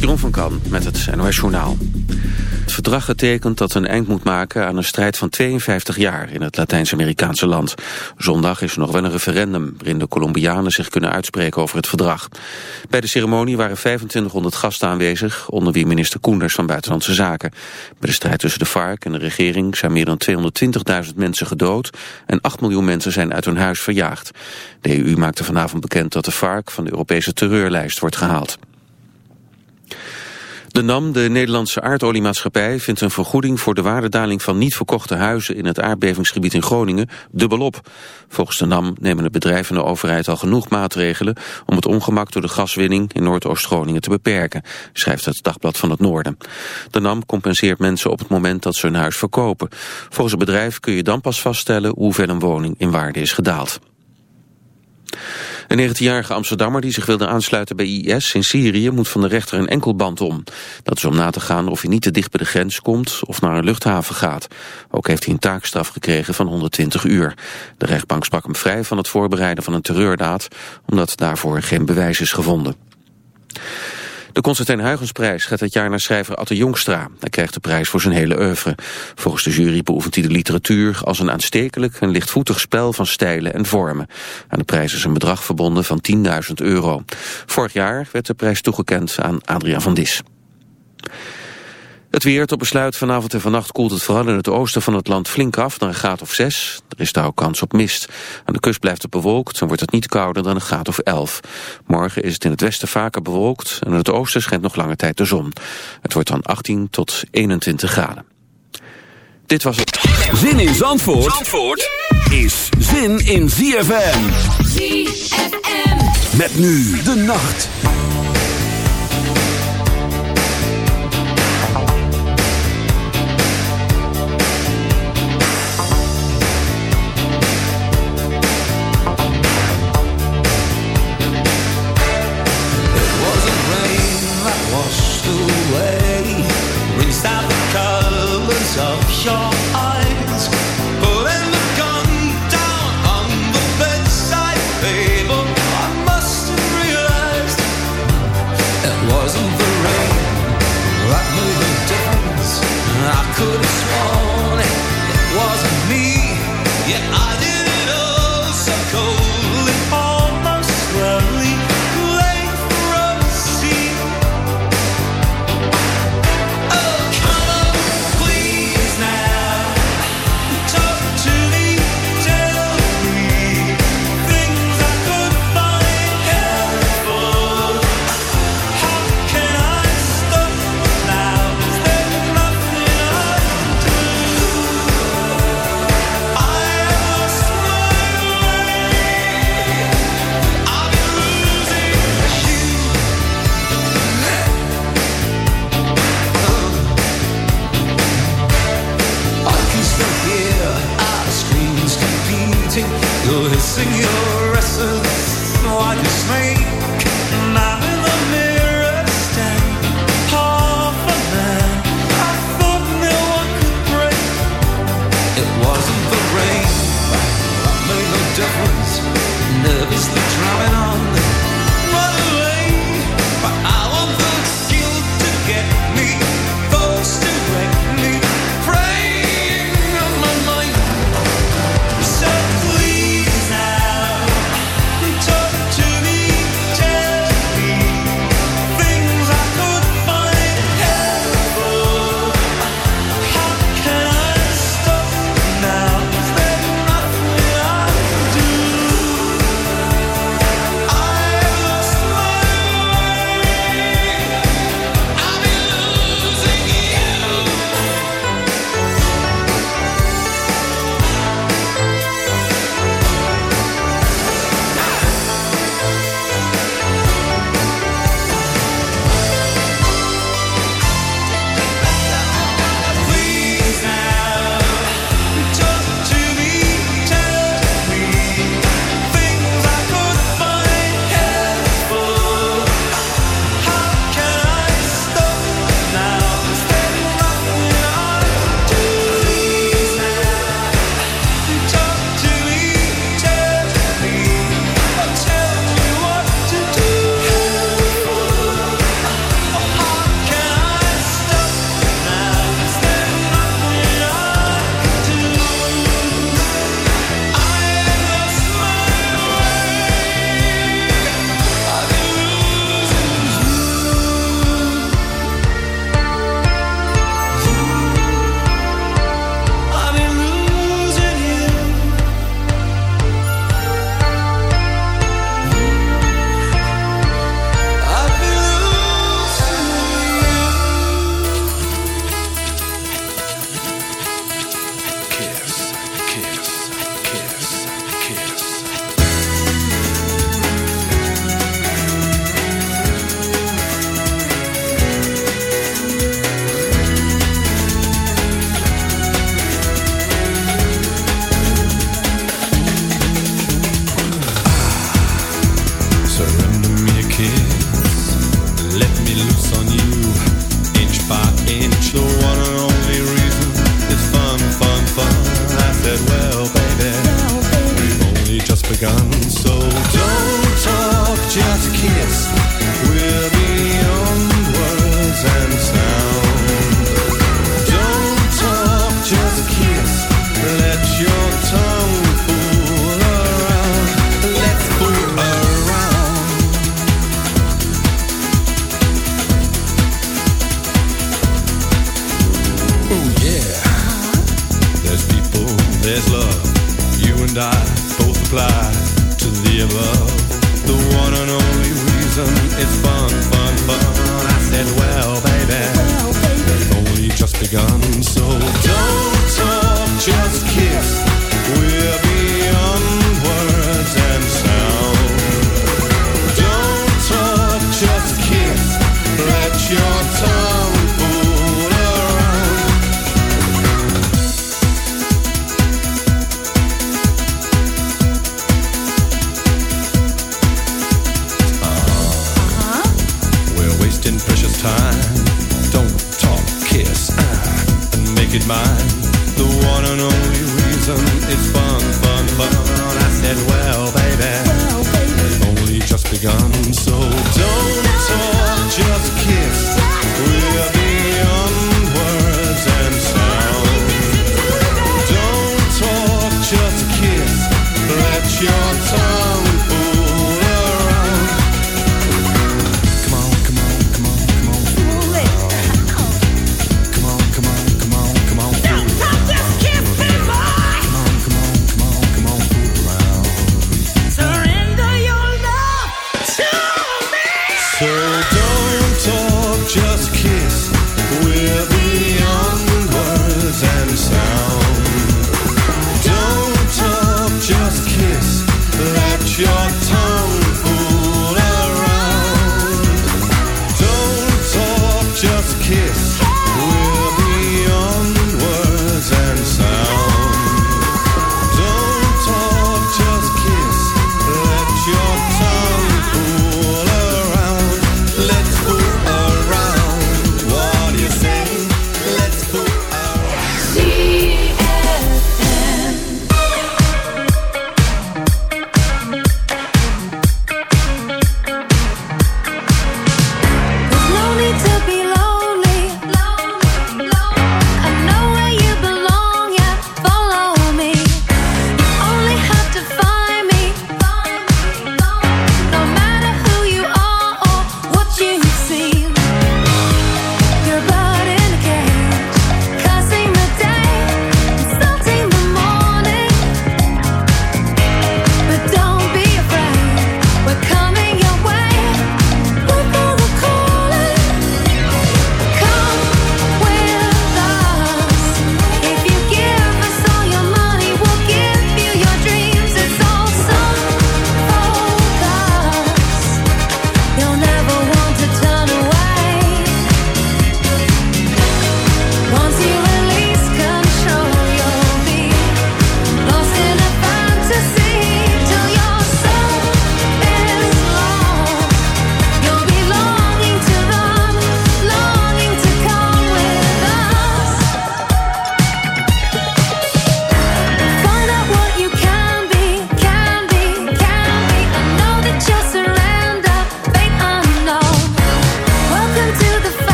Jeroen van Kan met het NOS Journaal. Het verdrag getekend dat een eind moet maken aan een strijd van 52 jaar in het Latijns-Amerikaanse land. Zondag is er nog wel een referendum waarin de Colombianen zich kunnen uitspreken over het verdrag. Bij de ceremonie waren 2500 gasten aanwezig, onder wie minister Koenders van Buitenlandse Zaken. Bij de strijd tussen de FARC en de regering zijn meer dan 220.000 mensen gedood en 8 miljoen mensen zijn uit hun huis verjaagd. De EU maakte vanavond bekend dat de FARC van de Europese terreurlijst wordt gehaald. De NAM, de Nederlandse aardoliemaatschappij, vindt een vergoeding voor de waardedaling van niet verkochte huizen in het aardbevingsgebied in Groningen dubbelop. Volgens de NAM nemen het bedrijf en de overheid al genoeg maatregelen om het ongemak door de gaswinning in Noordoost-Groningen te beperken, schrijft het Dagblad van het Noorden. De NAM compenseert mensen op het moment dat ze hun huis verkopen. Volgens het bedrijf kun je dan pas vaststellen hoeveel een woning in waarde is gedaald. Een 19-jarige Amsterdammer die zich wilde aansluiten bij IS in Syrië moet van de rechter een enkelband om. Dat is om na te gaan of hij niet te dicht bij de grens komt of naar een luchthaven gaat. Ook heeft hij een taakstraf gekregen van 120 uur. De rechtbank sprak hem vrij van het voorbereiden van een terreurdaad omdat daarvoor geen bewijs is gevonden. De Constantijn Huygensprijs gaat dit jaar naar schrijver Atte Jongstra. Hij krijgt de prijs voor zijn hele oeuvre. Volgens de jury beoefent hij de literatuur als een aanstekelijk en lichtvoetig spel van stijlen en vormen. Aan de prijs is een bedrag verbonden van 10.000 euro. Vorig jaar werd de prijs toegekend aan Adriaan van Dis. Het weer tot besluit vanavond en vannacht koelt het vooral in het oosten van het land flink af naar een graad of 6. Er is daar ook kans op mist. Aan de kust blijft het bewolkt en wordt het niet kouder dan een graad of 11. Morgen is het in het westen vaker bewolkt en in het oosten schijnt nog lange tijd de zon. Het wordt dan 18 tot 21 graden. Dit was het. Zin in Zandvoort, Zandvoort is zin in ZFM. ZFM. Met nu de nacht.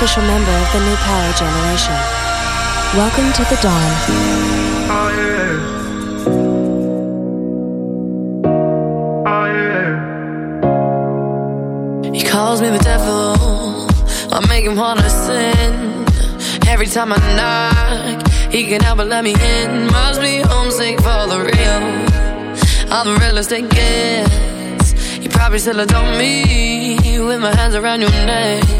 official member of the new power generation. Welcome to the dawn. Oh, yeah. Oh, yeah. He calls me the devil. I make him wanna sin. Every time I knock, he can help but let me in. Must be homesick for the real. I'm the realest it gets. You probably still adore me with my hands around your neck.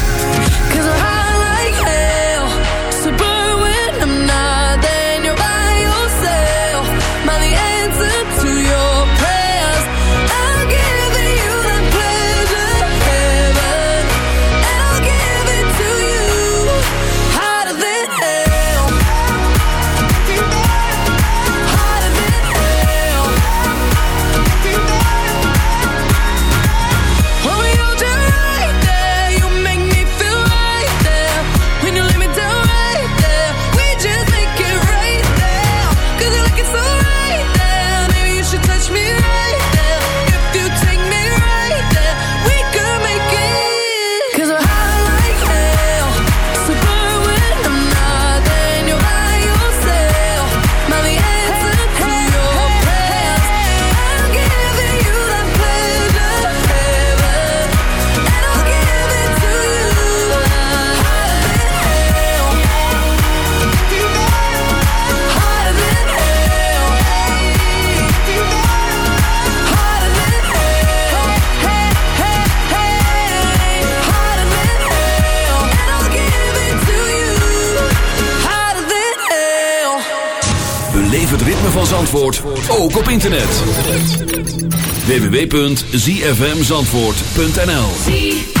www.zfmzandvoort.nl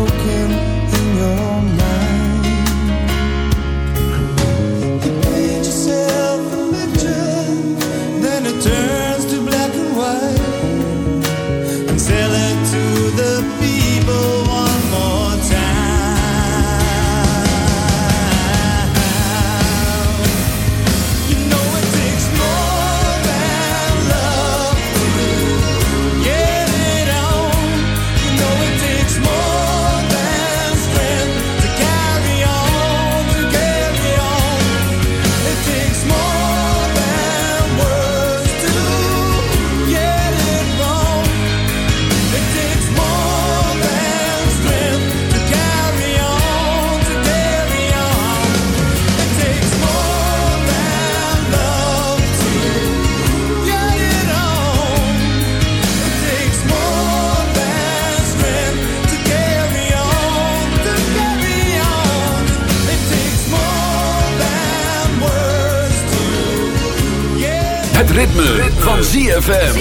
ZFM.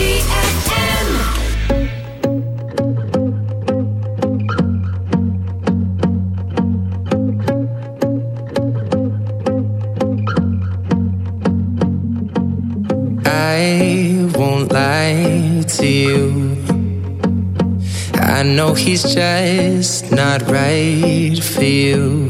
I won't lie to you. I know he's just not right for you.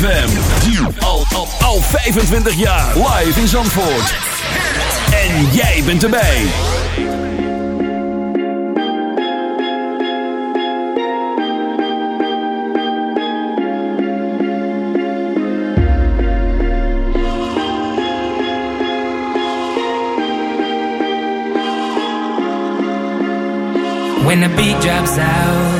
ZFM. Al, al, al 25 jaar. Live in Zandvoort. En jij bent erbij. When the beat drops out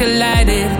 Collided.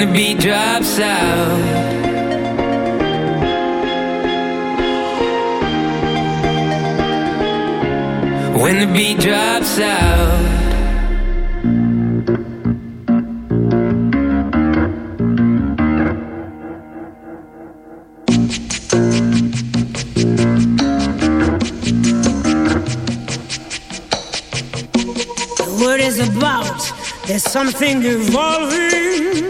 The beat drops out. When the beat drops out. The word is about. There's something evolving.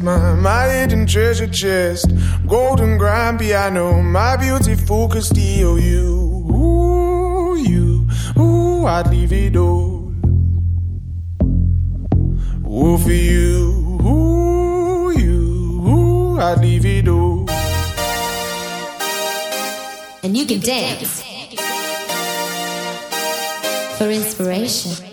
Budapest, my, my hidden treasure chest, golden grand piano, my beautiful Castillo, you, ooh, you, ooh, I'd leave it all. Ooh, for you, ooh, you, ooh, I'd leave it all. And you can dance for inspiration.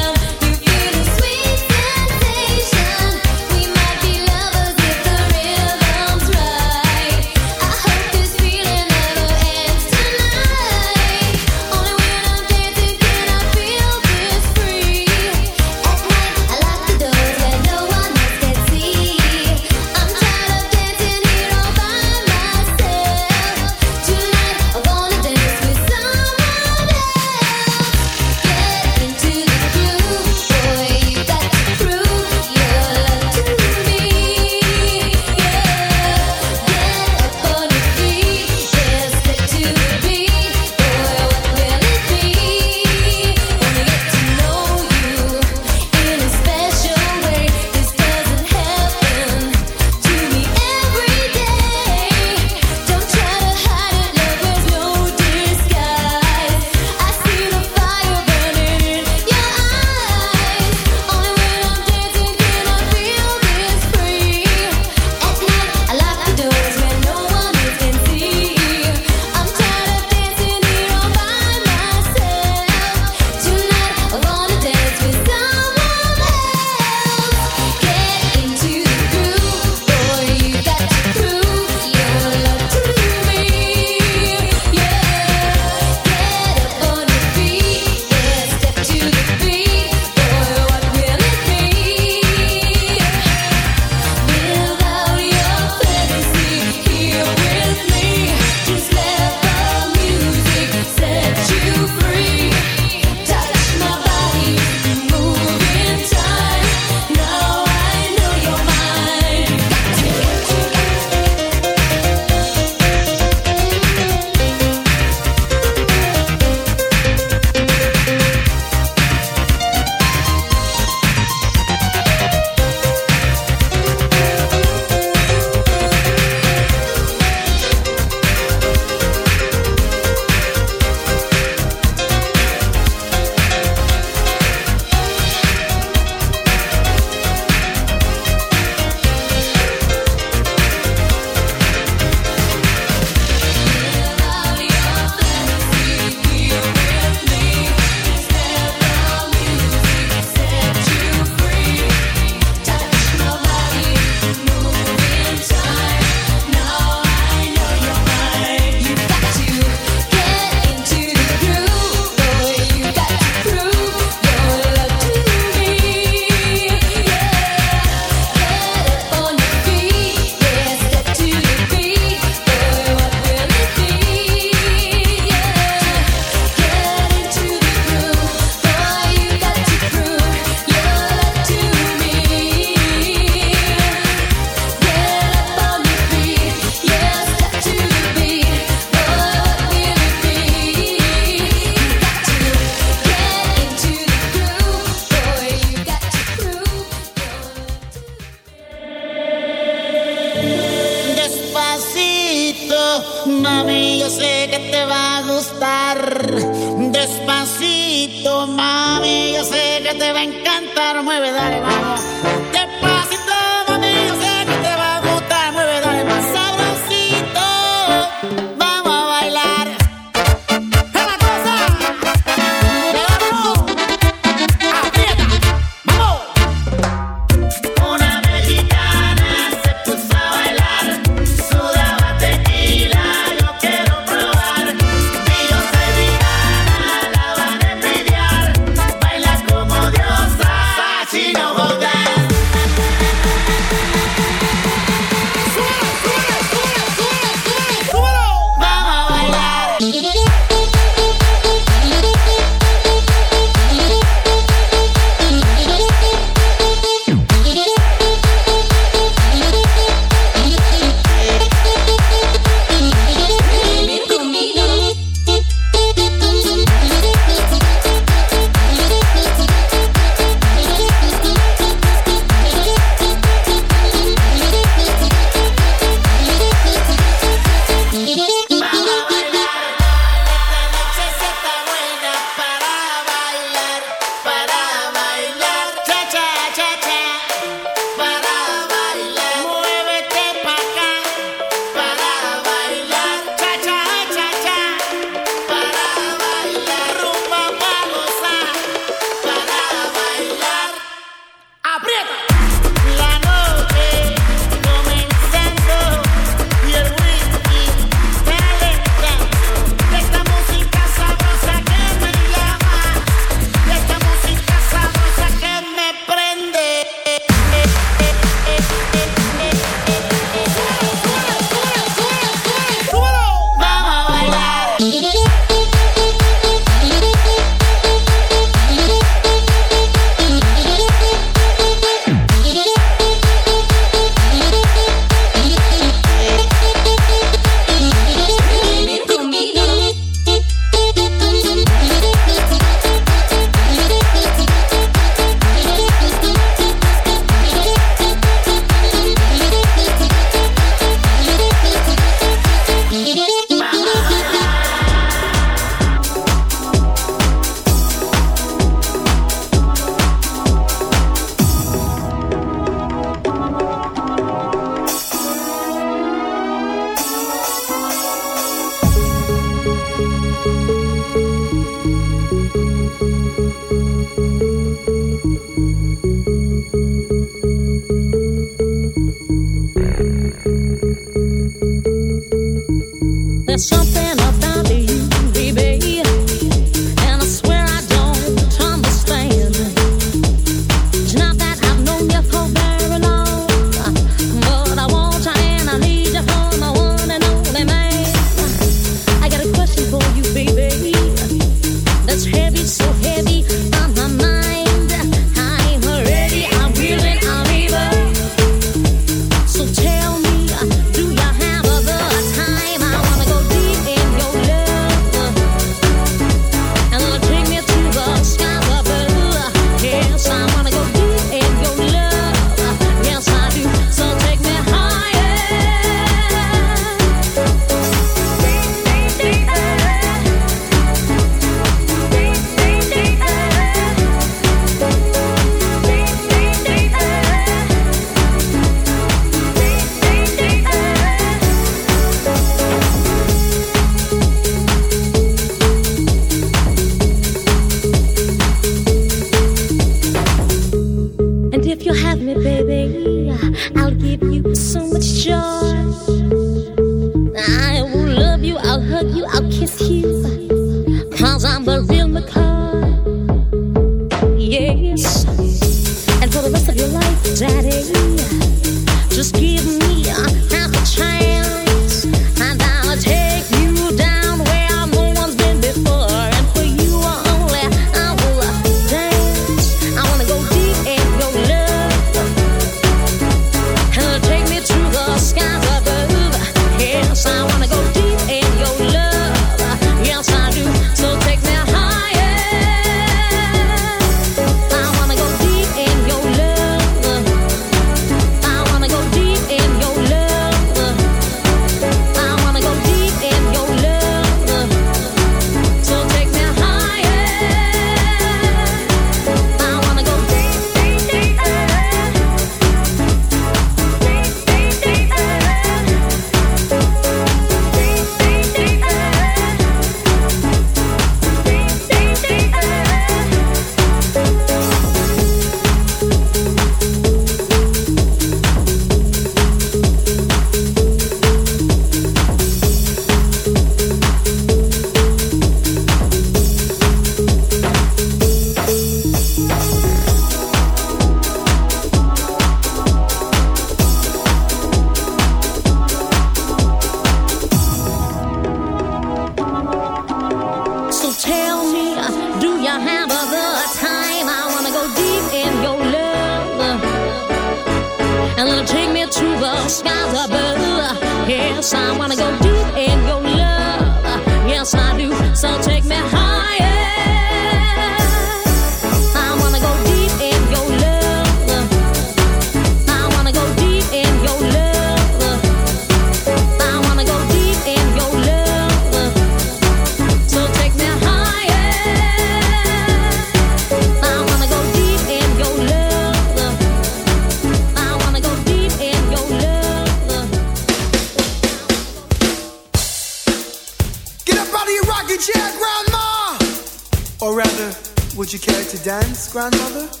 grandmother?